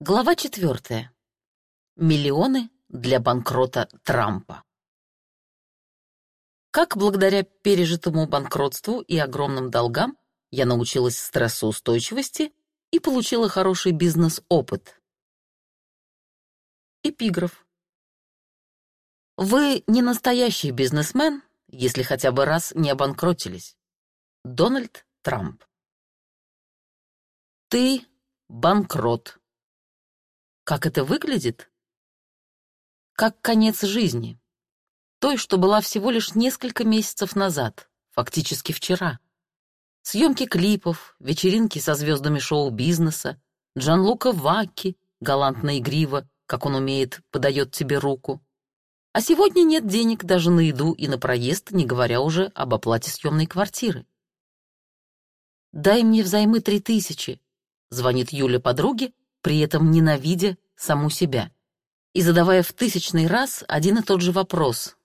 Глава четвертая. Миллионы для банкрота Трампа. Как благодаря пережитому банкротству и огромным долгам я научилась стрессоустойчивости и получила хороший бизнес-опыт. Эпиграф. Вы не настоящий бизнесмен, если хотя бы раз не обанкротились. Дональд Трамп. Ты банкрот. Как это выглядит? Как конец жизни. Той, что была всего лишь несколько месяцев назад, фактически вчера. Съемки клипов, вечеринки со звездами шоу-бизнеса, Джанлука Вакки, галантно игриво, как он умеет, подает тебе руку. А сегодня нет денег даже на еду и на проезд, не говоря уже об оплате съемной квартиры. «Дай мне взаймы три тысячи», — звонит Юля подруге, при этом ненавидя саму себя и задавая в тысячный раз один и тот же вопрос.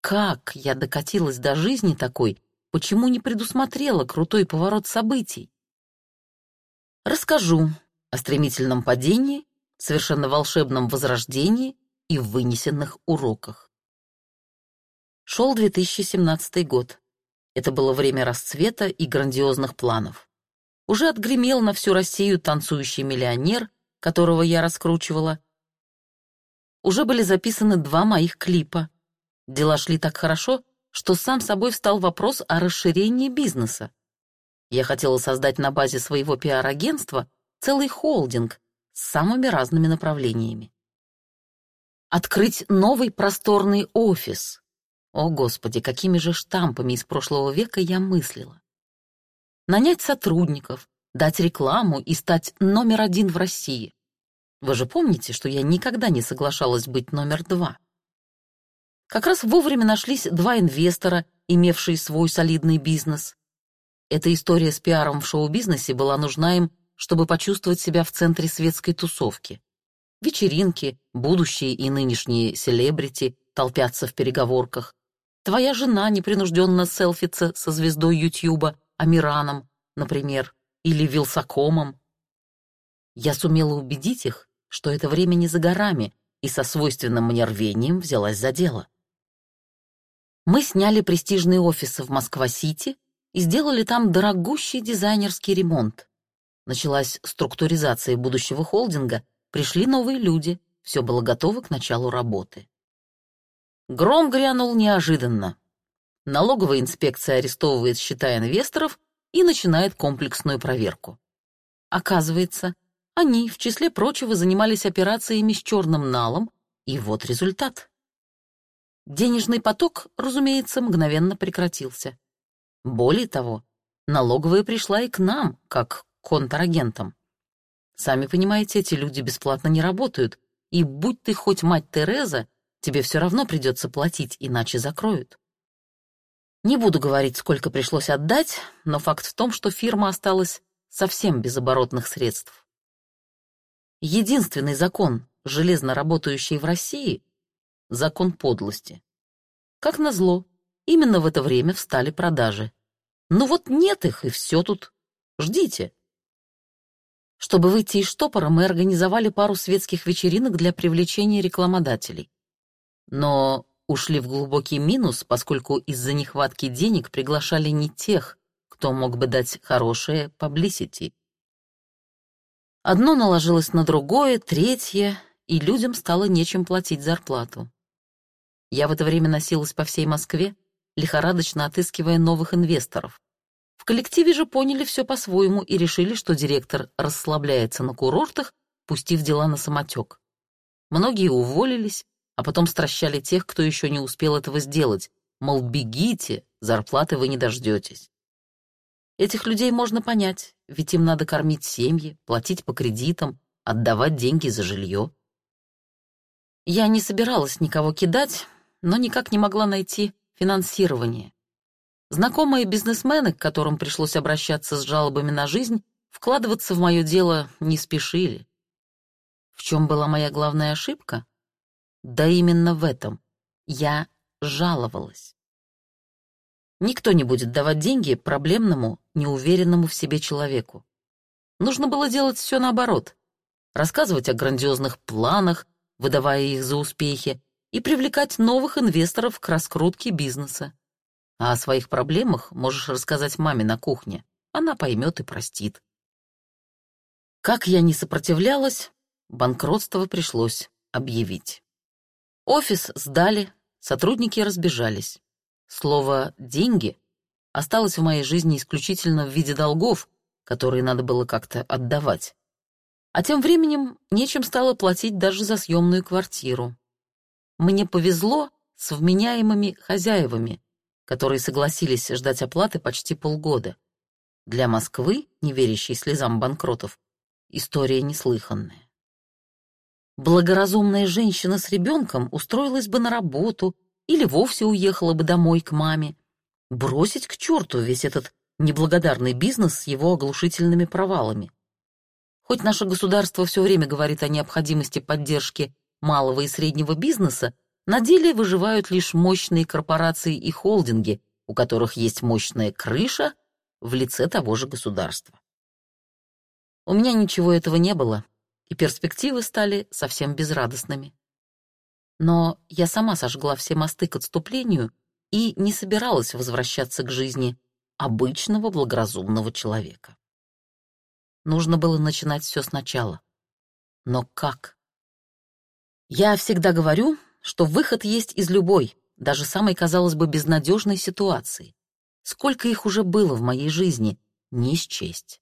Как я докатилась до жизни такой, почему не предусмотрела крутой поворот событий? Расскажу о стремительном падении, совершенно волшебном возрождении и вынесенных уроках. Шел 2017 год. Это было время расцвета и грандиозных планов. Уже отгремел на всю Россию танцующий миллионер, которого я раскручивала. Уже были записаны два моих клипа. Дела шли так хорошо, что сам собой встал вопрос о расширении бизнеса. Я хотела создать на базе своего пиар-агентства целый холдинг с самыми разными направлениями. Открыть новый просторный офис. О, Господи, какими же штампами из прошлого века я мыслила. Нанять сотрудников, дать рекламу и стать номер один в России. Вы же помните, что я никогда не соглашалась быть номер два. Как раз вовремя нашлись два инвестора, имевшие свой солидный бизнес. Эта история с пиаром в шоу-бизнесе была нужна им, чтобы почувствовать себя в центре светской тусовки. Вечеринки, будущие и нынешние селебрити толпятся в переговорках. Твоя жена непринужденно селфится со звездой Ютьюба, Амираном, например или вилсакомом. Я сумела убедить их, что это время не за горами, и со свойственным мне рвением взялась за дело. Мы сняли престижные офисы в Москва-Сити и сделали там дорогущий дизайнерский ремонт. Началась структуризация будущего холдинга, пришли новые люди, все было готово к началу работы. Гром грянул неожиданно. Налоговая инспекция арестовывает счета инвесторов и начинает комплексную проверку. Оказывается, они, в числе прочего, занимались операциями с черным налом, и вот результат. Денежный поток, разумеется, мгновенно прекратился. Более того, налоговая пришла и к нам, как к контрагентам. Сами понимаете, эти люди бесплатно не работают, и будь ты хоть мать Тереза, тебе все равно придется платить, иначе закроют. Не буду говорить, сколько пришлось отдать, но факт в том, что фирма осталась совсем без оборотных средств. Единственный закон, железно работающий в России — закон подлости. Как назло, именно в это время встали продажи. Ну вот нет их, и все тут. Ждите. Чтобы выйти из штопора, мы организовали пару светских вечеринок для привлечения рекламодателей. Но ушли в глубокий минус, поскольку из-за нехватки денег приглашали не тех, кто мог бы дать хорошее publicity. Одно наложилось на другое, третье, и людям стало нечем платить зарплату. Я в это время носилась по всей Москве, лихорадочно отыскивая новых инвесторов. В коллективе же поняли все по-своему и решили, что директор расслабляется на курортах, пустив дела на самотек. Многие уволились, а потом стращали тех, кто еще не успел этого сделать, мол, бегите, зарплаты вы не дождетесь. Этих людей можно понять, ведь им надо кормить семьи, платить по кредитам, отдавать деньги за жилье. Я не собиралась никого кидать, но никак не могла найти финансирование. Знакомые бизнесмены, к которым пришлось обращаться с жалобами на жизнь, вкладываться в мое дело не спешили. В чем была моя главная ошибка? Да именно в этом. Я жаловалась. Никто не будет давать деньги проблемному, неуверенному в себе человеку. Нужно было делать все наоборот. рассказывать о грандиозных планах, выдавая их за успехи, и привлекать новых инвесторов к раскрутке бизнеса. А о своих проблемах можешь рассказать маме на кухне. Она поймет и простит. Как я не сопротивлялась, банкротство пришлось объявить. Офис сдали, сотрудники разбежались. Слово «деньги» осталось в моей жизни исключительно в виде долгов, которые надо было как-то отдавать. А тем временем нечем стало платить даже за съемную квартиру. Мне повезло с вменяемыми хозяевами, которые согласились ждать оплаты почти полгода. Для Москвы, не верящей слезам банкротов, история неслыханная. Благоразумная женщина с ребенком устроилась бы на работу или вовсе уехала бы домой к маме. Бросить к черту весь этот неблагодарный бизнес с его оглушительными провалами. Хоть наше государство все время говорит о необходимости поддержки малого и среднего бизнеса, на деле выживают лишь мощные корпорации и холдинги, у которых есть мощная крыша в лице того же государства. У меня ничего этого не было, и перспективы стали совсем безрадостными. Но я сама сожгла все мосты к отступлению и не собиралась возвращаться к жизни обычного благоразумного человека. Нужно было начинать все сначала. Но как? Я всегда говорю, что выход есть из любой, даже самой, казалось бы, безнадежной ситуации. Сколько их уже было в моей жизни, не счесть.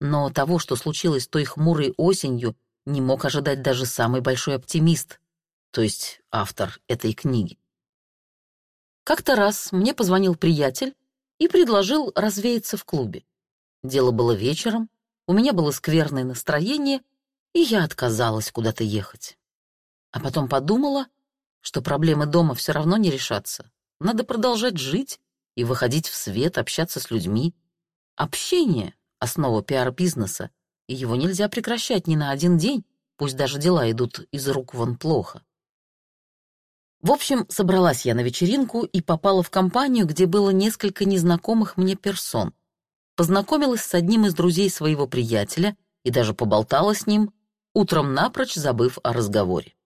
Но того, что случилось той хмурой осенью, не мог ожидать даже самый большой оптимист, то есть автор этой книги. Как-то раз мне позвонил приятель и предложил развеяться в клубе. Дело было вечером, у меня было скверное настроение, и я отказалась куда-то ехать. А потом подумала, что проблемы дома все равно не решатся. Надо продолжать жить и выходить в свет, общаться с людьми. Общение основа пиар-бизнеса, и его нельзя прекращать ни на один день, пусть даже дела идут из рук вон плохо. В общем, собралась я на вечеринку и попала в компанию, где было несколько незнакомых мне персон. Познакомилась с одним из друзей своего приятеля и даже поболтала с ним, утром напрочь забыв о разговоре.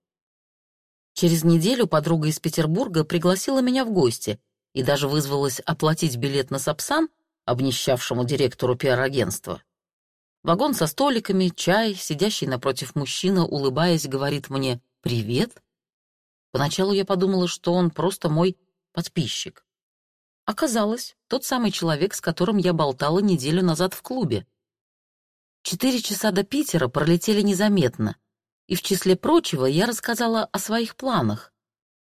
Через неделю подруга из Петербурга пригласила меня в гости и даже вызвалась оплатить билет на Сапсан обнищавшему директору пиар-агентства. Вагон со столиками, чай, сидящий напротив мужчина, улыбаясь, говорит мне «Привет». Поначалу я подумала, что он просто мой подписчик. Оказалось, тот самый человек, с которым я болтала неделю назад в клубе. Четыре часа до Питера пролетели незаметно, и в числе прочего я рассказала о своих планах,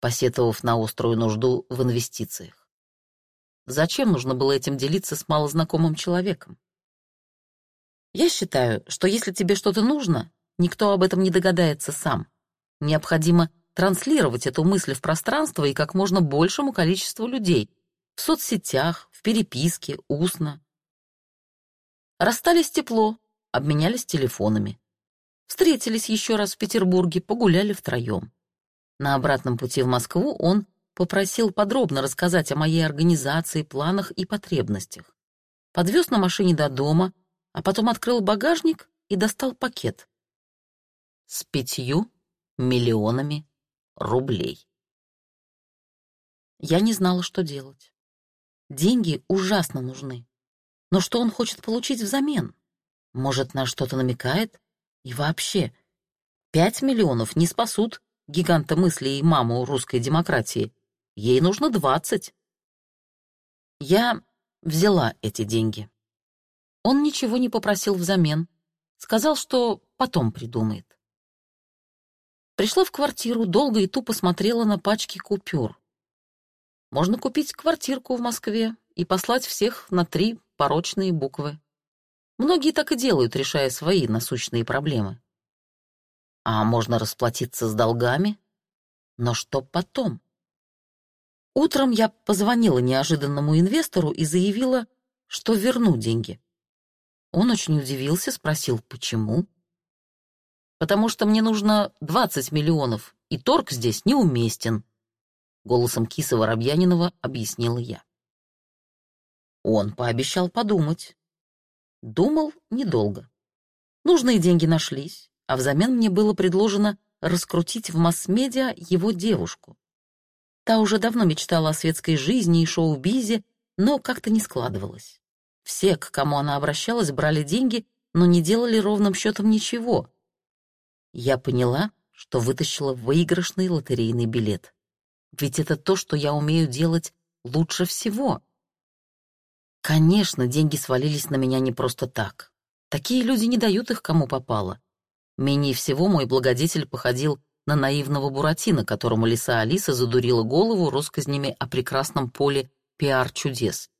посетовав на острую нужду в инвестициях. Зачем нужно было этим делиться с малознакомым человеком? Я считаю, что если тебе что-то нужно, никто об этом не догадается сам. Необходимо транслировать эту мысль в пространство и как можно большему количеству людей, в соцсетях, в переписке, устно. Расстались тепло, обменялись телефонами. Встретились еще раз в Петербурге, погуляли втроем. На обратном пути в Москву он попросил подробно рассказать о моей организации, планах и потребностях. Подвез на машине до дома, а потом открыл багажник и достал пакет. С пятью миллионами рублей. Я не знала, что делать. Деньги ужасно нужны. Но что он хочет получить взамен? Может, на что-то намекает? И вообще, пять миллионов не спасут гиганта мысли и маму русской демократии. Ей нужно двадцать. Я взяла эти деньги. Он ничего не попросил взамен. Сказал, что потом придумает. Пришла в квартиру, долго и тупо смотрела на пачки купюр. Можно купить квартирку в Москве и послать всех на три порочные буквы. Многие так и делают, решая свои насущные проблемы. А можно расплатиться с долгами. Но что потом? Утром я позвонила неожиданному инвестору и заявила, что верну деньги. Он очень удивился, спросил, почему. «Потому что мне нужно 20 миллионов, и торг здесь неуместен», — голосом Киса Воробьянинова объяснила я. Он пообещал подумать. Думал недолго. Нужные деньги нашлись, а взамен мне было предложено раскрутить в масс-медиа его девушку. Та уже давно мечтала о светской жизни и шоу-бизе, но как-то не складывалось. Все, к кому она обращалась, брали деньги, но не делали ровным счетом ничего. Я поняла, что вытащила выигрышный лотерейный билет. Ведь это то, что я умею делать лучше всего. Конечно, деньги свалились на меня не просто так. Такие люди не дают их кому попало. Менее всего мой благодетель походил на наивного Буратино, которому лиса Алиса задурила голову россказнями о прекрасном поле пиар-чудес.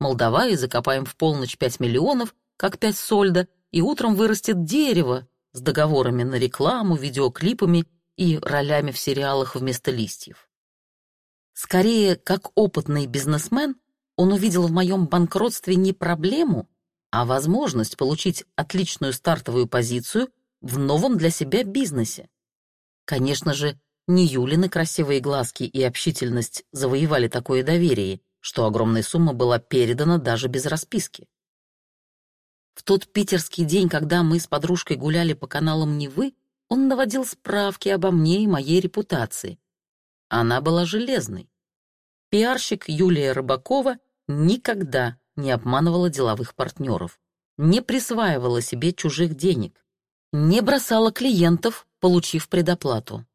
Мол, давай закопаем в полночь пять миллионов, как пять сольда, и утром вырастет дерево с договорами на рекламу, видеоклипами и ролями в сериалах вместо листьев. Скорее, как опытный бизнесмен, он увидел в моем банкротстве не проблему, а возможность получить отличную стартовую позицию в новом для себя бизнесе. Конечно же, не Юлины красивые глазки и общительность завоевали такое доверие, что огромная сумма была передана даже без расписки. В тот питерский день, когда мы с подружкой гуляли по каналам Невы, он наводил справки обо мне и моей репутации. Она была железной. Пиарщик Юлия Рыбакова никогда не обманывала деловых партнеров, не присваивала себе чужих денег, не бросала клиентов, получив предоплату.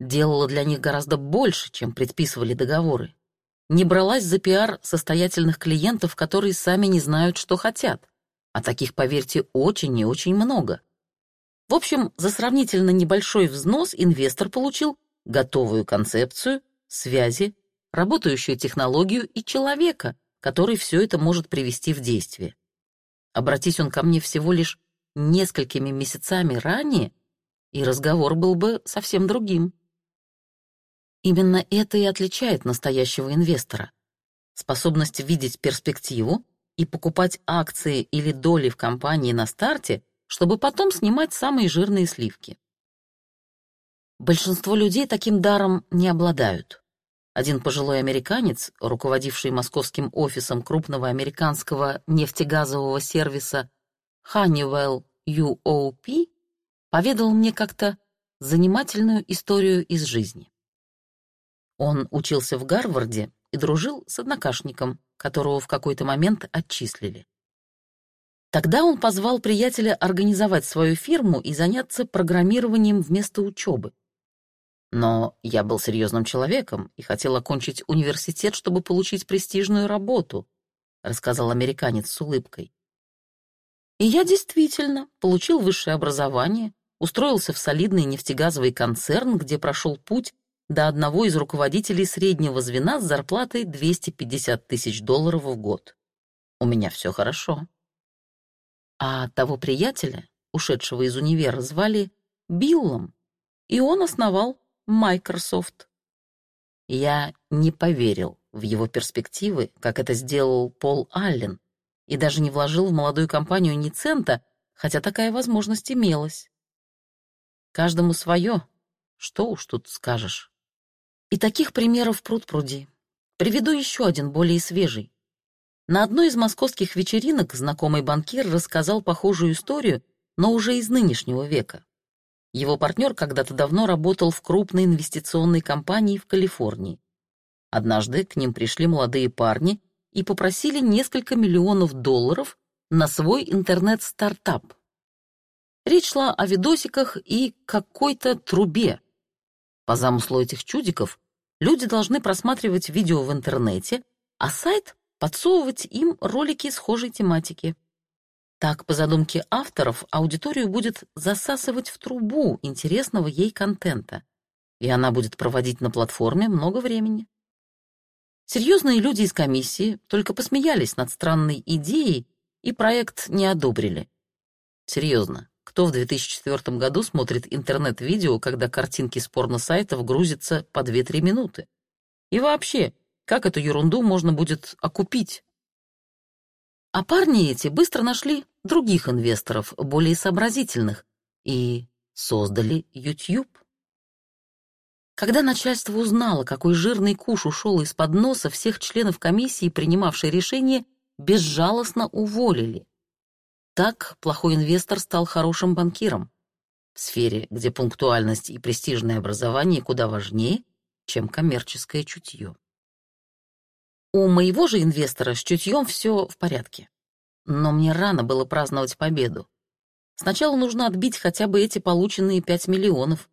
Делала для них гораздо больше, чем предписывали договоры. Не бралась за пиар состоятельных клиентов, которые сами не знают, что хотят. А таких, поверьте, очень и очень много. В общем, за сравнительно небольшой взнос инвестор получил готовую концепцию, связи, работающую технологию и человека, который все это может привести в действие. Обратись он ко мне всего лишь несколькими месяцами ранее, и разговор был бы совсем другим. Именно это и отличает настоящего инвестора. Способность видеть перспективу и покупать акции или доли в компании на старте, чтобы потом снимать самые жирные сливки. Большинство людей таким даром не обладают. Один пожилой американец, руководивший московским офисом крупного американского нефтегазового сервиса Honeywell UOP поведал мне как-то занимательную историю из жизни. Он учился в Гарварде и дружил с однокашником, которого в какой-то момент отчислили. Тогда он позвал приятеля организовать свою фирму и заняться программированием вместо учебы. Но я был серьезным человеком и хотел окончить университет, чтобы получить престижную работу, рассказал американец с улыбкой. И я действительно получил высшее образование, устроился в солидный нефтегазовый концерн, где прошел путь до одного из руководителей среднего звена с зарплатой 250 тысяч долларов в год. У меня все хорошо. А того приятеля, ушедшего из универа, звали Биллом, и он основал Microsoft. Я не поверил в его перспективы, как это сделал Пол Аллен, и даже не вложил в молодую компанию ни цента, хотя такая возможность имелась. Каждому свое, что уж тут скажешь. И таких примеров пруд-пруди. Приведу еще один, более свежий. На одной из московских вечеринок знакомый банкир рассказал похожую историю, но уже из нынешнего века. Его партнер когда-то давно работал в крупной инвестиционной компании в Калифорнии. Однажды к ним пришли молодые парни и попросили несколько миллионов долларов на свой интернет-стартап. Речь шла о видосиках и какой-то трубе. По замыслу этих чудиков, люди должны просматривать видео в интернете, а сайт подсовывать им ролики схожей тематики. Так, по задумке авторов, аудиторию будет засасывать в трубу интересного ей контента, и она будет проводить на платформе много времени. Серьезные люди из комиссии только посмеялись над странной идеей и проект не одобрили. Серьезно, кто в 2004 году смотрит интернет-видео, когда картинки с порно-сайтов грузятся по 2-3 минуты? И вообще, как эту ерунду можно будет окупить? А парни эти быстро нашли других инвесторов, более сообразительных, и создали YouTube. Когда начальство узнало, какой жирный куш ушел из-под носа, всех членов комиссии, принимавшей решение, безжалостно уволили. Так плохой инвестор стал хорошим банкиром. в сфере, где пунктуальность и престижное образование куда важнее, чем коммерческое чутье. У моего же инвестора с чутьем все в порядке. Но мне рано было праздновать победу. Сначала нужно отбить хотя бы эти полученные пять миллионов.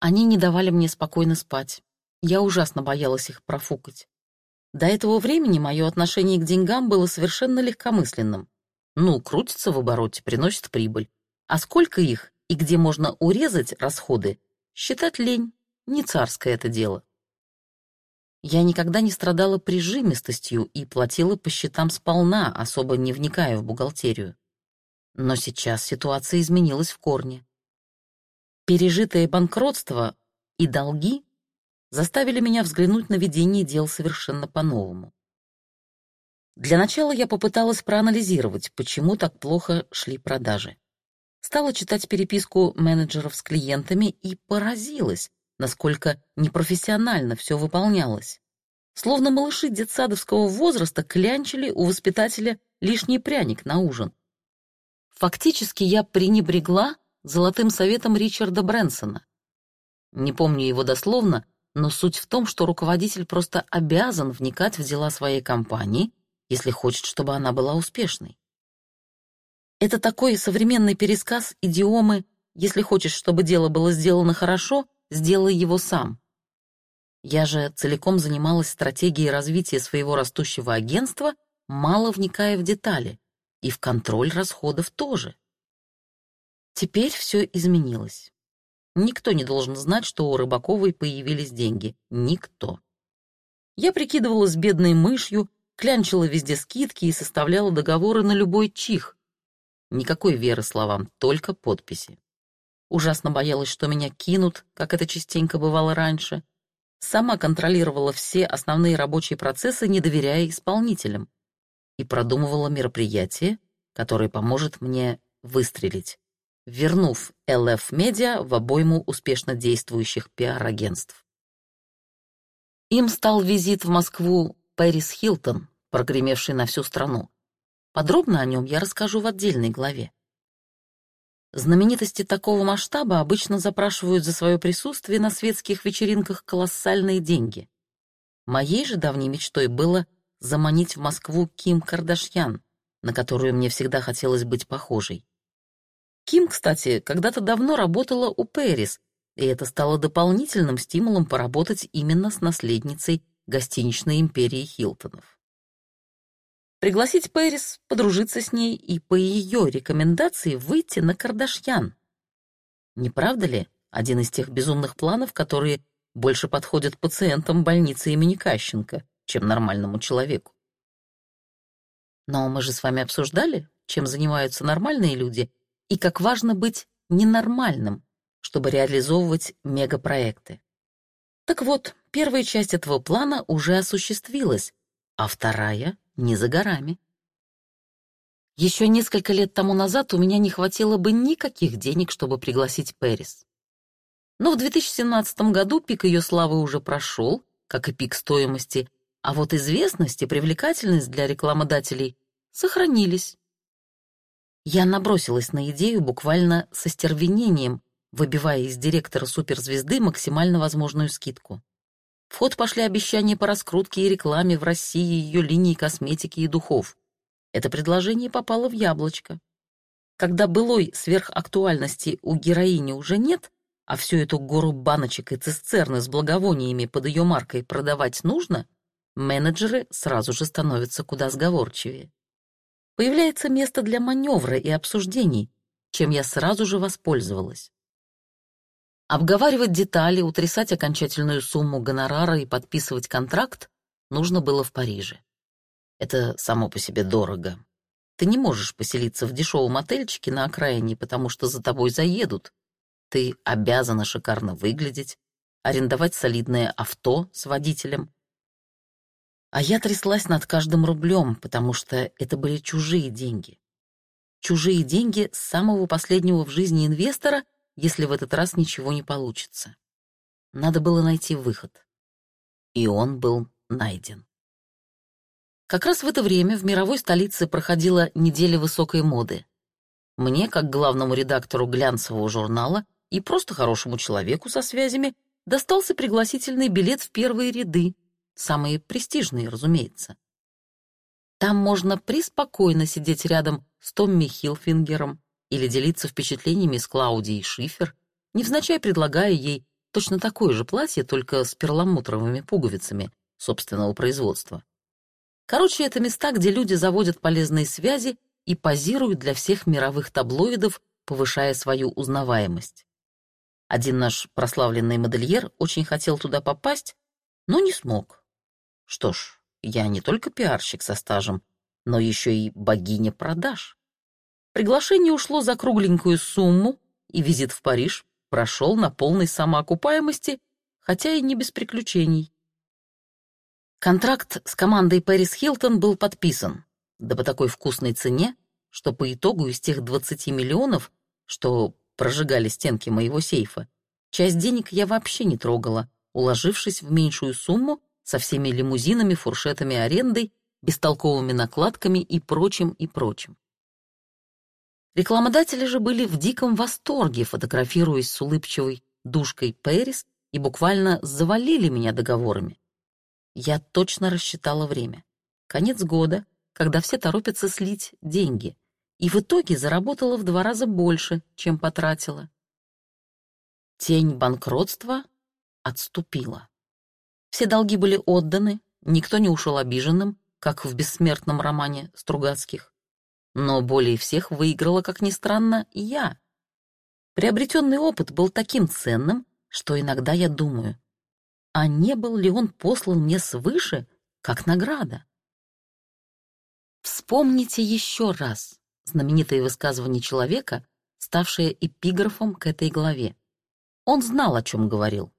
Они не давали мне спокойно спать. Я ужасно боялась их профукать. До этого времени мое отношение к деньгам было совершенно легкомысленным. Ну, крутится в обороте, приносит прибыль. А сколько их и где можно урезать расходы, считать лень, не царское это дело. Я никогда не страдала прижимистостью и платила по счетам сполна, особо не вникая в бухгалтерию. Но сейчас ситуация изменилась в корне. Пережитое банкротство и долги заставили меня взглянуть на ведение дел совершенно по-новому. Для начала я попыталась проанализировать, почему так плохо шли продажи. Стала читать переписку менеджеров с клиентами и поразилась, насколько непрофессионально все выполнялось. Словно малыши детсадовского возраста клянчили у воспитателя лишний пряник на ужин. Фактически я пренебрегла золотым советом Ричарда Брэнсона. Не помню его дословно, но суть в том, что руководитель просто обязан вникать в дела своей компании, если хочет, чтобы она была успешной. Это такой современный пересказ идиомы «если хочешь, чтобы дело было сделано хорошо, сделай его сам». Я же целиком занималась стратегией развития своего растущего агентства, мало вникая в детали, и в контроль расходов тоже. Теперь все изменилось. Никто не должен знать, что у Рыбаковой появились деньги. Никто. Я прикидывалась бедной мышью, клянчила везде скидки и составляла договоры на любой чих. Никакой веры словам, только подписи. Ужасно боялась, что меня кинут, как это частенько бывало раньше. Сама контролировала все основные рабочие процессы, не доверяя исполнителям. И продумывала мероприятие, которое поможет мне выстрелить вернув LF Media в обойму успешно действующих пиар-агентств. Им стал визит в Москву Пэрис Хилтон, прогремевший на всю страну. Подробно о нем я расскажу в отдельной главе. Знаменитости такого масштаба обычно запрашивают за свое присутствие на светских вечеринках колоссальные деньги. Моей же давней мечтой было заманить в Москву Ким Кардашьян, на которую мне всегда хотелось быть похожей. Ким, кстати, когда-то давно работала у Пэрис, и это стало дополнительным стимулом поработать именно с наследницей гостиничной империи Хилтонов. Пригласить Пэрис, подружиться с ней и по ее рекомендации выйти на Кардашьян. Не правда ли один из тех безумных планов, которые больше подходят пациентам больницы имени Кащенко, чем нормальному человеку? Но мы же с вами обсуждали, чем занимаются нормальные люди и как важно быть ненормальным, чтобы реализовывать мегапроекты. Так вот, первая часть этого плана уже осуществилась, а вторая не за горами. Еще несколько лет тому назад у меня не хватило бы никаких денег, чтобы пригласить Пэрис. Но в 2017 году пик ее славы уже прошел, как и пик стоимости, а вот известность и привлекательность для рекламодателей сохранились. Я набросилась на идею буквально со стервенением, выбивая из директора суперзвезды максимально возможную скидку. В ход пошли обещания по раскрутке и рекламе в России ее линии косметики и духов. Это предложение попало в яблочко. Когда былой сверхактуальности у героини уже нет, а всю эту гору баночек и цистерны с благовониями под ее маркой продавать нужно, менеджеры сразу же становятся куда сговорчивее появляется место для маневра и обсуждений, чем я сразу же воспользовалась. Обговаривать детали, утрясать окончательную сумму гонорара и подписывать контракт нужно было в Париже. Это само по себе дорого. Ты не можешь поселиться в дешевом отельчике на окраине, потому что за тобой заедут. Ты обязана шикарно выглядеть, арендовать солидное авто с водителем, а я тряслась над каждым рублем, потому что это были чужие деньги. Чужие деньги самого последнего в жизни инвестора, если в этот раз ничего не получится. Надо было найти выход. И он был найден. Как раз в это время в мировой столице проходила неделя высокой моды. мне, как главному редактору глянцевого журнала и просто хорошему человеку со связями, достался пригласительный билет в первые ряды, самые престижные, разумеется. Там можно преспокойно сидеть рядом с Томми Хилфингером или делиться впечатлениями с Клаудией Шифер, невзначай предлагая ей точно такое же платье, только с перламутровыми пуговицами собственного производства. Короче, это места, где люди заводят полезные связи и позируют для всех мировых таблоидов, повышая свою узнаваемость. Один наш прославленный модельер очень хотел туда попасть, но не смог. Что ж, я не только пиарщик со стажем, но еще и богиня продаж. Приглашение ушло за кругленькую сумму, и визит в Париж прошел на полной самоокупаемости, хотя и не без приключений. Контракт с командой Пэрис Хилтон был подписан, да по такой вкусной цене, что по итогу из тех 20 миллионов, что прожигали стенки моего сейфа, часть денег я вообще не трогала, уложившись в меньшую сумму со всеми лимузинами, фуршетами, арендой, бестолковыми накладками и прочим, и прочим. Рекламодатели же были в диком восторге, фотографируясь с улыбчивой душкой Пэрис и буквально завалили меня договорами. Я точно рассчитала время. Конец года, когда все торопятся слить деньги, и в итоге заработала в два раза больше, чем потратила. Тень банкротства отступила. Все долги были отданы, никто не ушел обиженным, как в бессмертном романе Стругацких. Но более всех выиграла, как ни странно, я. Приобретенный опыт был таким ценным, что иногда я думаю, а не был ли он послан мне свыше, как награда? Вспомните еще раз знаменитое высказывание человека, ставшее эпиграфом к этой главе. Он знал, о чем говорил.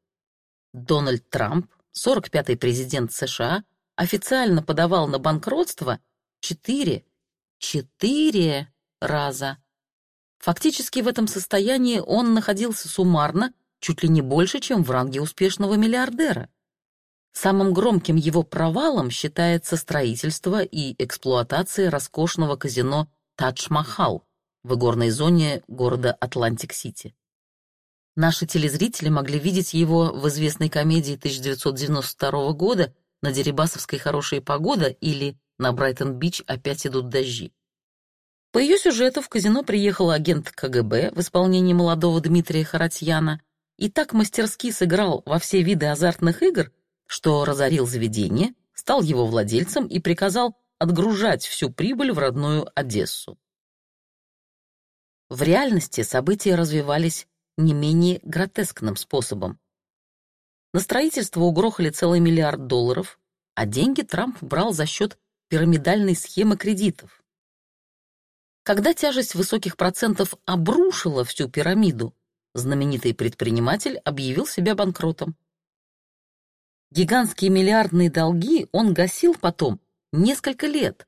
Дональд Трамп, 45-й президент США, официально подавал на банкротство четыре, четыре раза. Фактически в этом состоянии он находился суммарно чуть ли не больше, чем в ранге успешного миллиардера. Самым громким его провалом считается строительство и эксплуатация роскошного казино «Тадж-Махал» в игорной зоне города Атлантик-Сити. Наши телезрители могли видеть его в известной комедии 1992 года «На Дерибасовской хорошая погода» или «На Брайтон-Бич опять идут дожди». По ее сюжету в казино приехал агент КГБ в исполнении молодого Дмитрия Харатьяна и так мастерски сыграл во все виды азартных игр, что разорил заведение, стал его владельцем и приказал отгружать всю прибыль в родную Одессу. В реальности события развивались не менее гротескным способом. На строительство угрохали целый миллиард долларов, а деньги Трамп брал за счет пирамидальной схемы кредитов. Когда тяжесть высоких процентов обрушила всю пирамиду, знаменитый предприниматель объявил себя банкротом. Гигантские миллиардные долги он гасил потом несколько лет,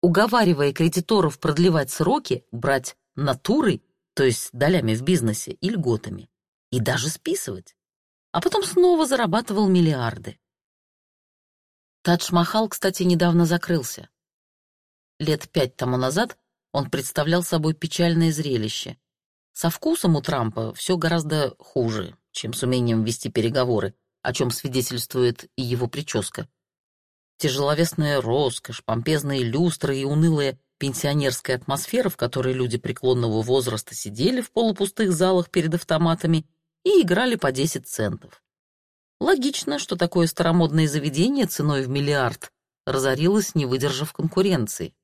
уговаривая кредиторов продлевать сроки, брать натурой, то есть долями в бизнесе и льготами, и даже списывать, а потом снова зарабатывал миллиарды. Тадж-Махал, кстати, недавно закрылся. Лет пять тому назад он представлял собой печальное зрелище. Со вкусом у Трампа все гораздо хуже, чем с умением вести переговоры, о чем свидетельствует и его прическа. Тяжеловесная роскошь, помпезные люстры и унылая пенсионерская атмосфера, в которой люди преклонного возраста сидели в полупустых залах перед автоматами и играли по 10 центов. Логично, что такое старомодное заведение ценой в миллиард разорилось, не выдержав конкуренции.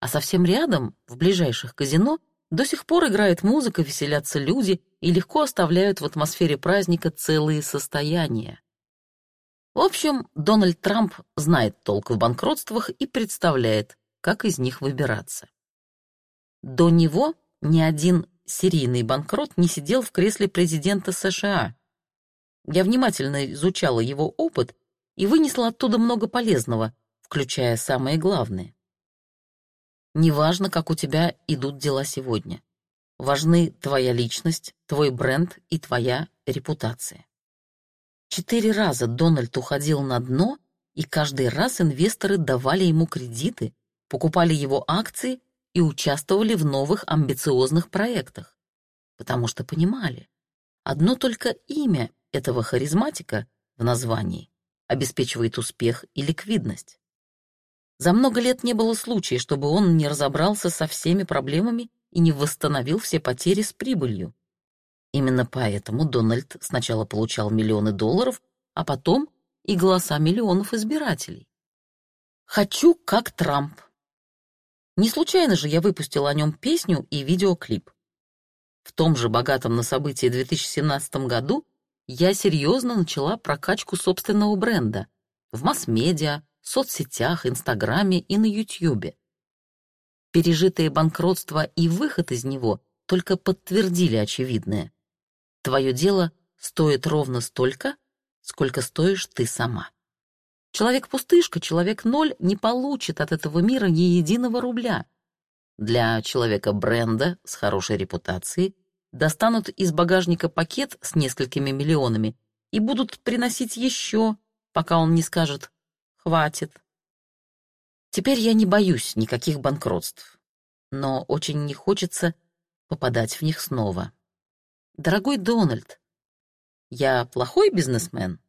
А совсем рядом, в ближайших казино, до сих пор играет музыка, веселятся люди и легко оставляют в атмосфере праздника целые состояния. В общем, Дональд Трамп знает толк в банкротствах и представляет, как из них выбираться. До него ни один серийный банкрот не сидел в кресле президента США. Я внимательно изучала его опыт и вынесла оттуда много полезного, включая самое главное. Неважно, как у тебя идут дела сегодня. Важны твоя личность, твой бренд и твоя репутация. Четыре раза Дональд уходил на дно, и каждый раз инвесторы давали ему кредиты, покупали его акции и участвовали в новых амбициозных проектах, потому что понимали, одно только имя этого харизматика в названии обеспечивает успех и ликвидность. За много лет не было случая, чтобы он не разобрался со всеми проблемами и не восстановил все потери с прибылью. Именно поэтому Дональд сначала получал миллионы долларов, а потом и голоса миллионов избирателей. «Хочу, как Трамп». Не случайно же я выпустил о нем песню и видеоклип. В том же богатом на события 2017 году я серьезно начала прокачку собственного бренда в масс-медиа, соцсетях, Инстаграме и на Ютьюбе. Пережитые банкротство и выход из него только подтвердили очевидное. Твое дело стоит ровно столько, сколько стоишь ты сама. Человек-пустышка, человек-ноль не получит от этого мира ни единого рубля. Для человека бренда с хорошей репутацией достанут из багажника пакет с несколькими миллионами и будут приносить еще, пока он не скажет «хватит». Теперь я не боюсь никаких банкротств, но очень не хочется попадать в них снова. Дорогой Дональд, я плохой бизнесмен?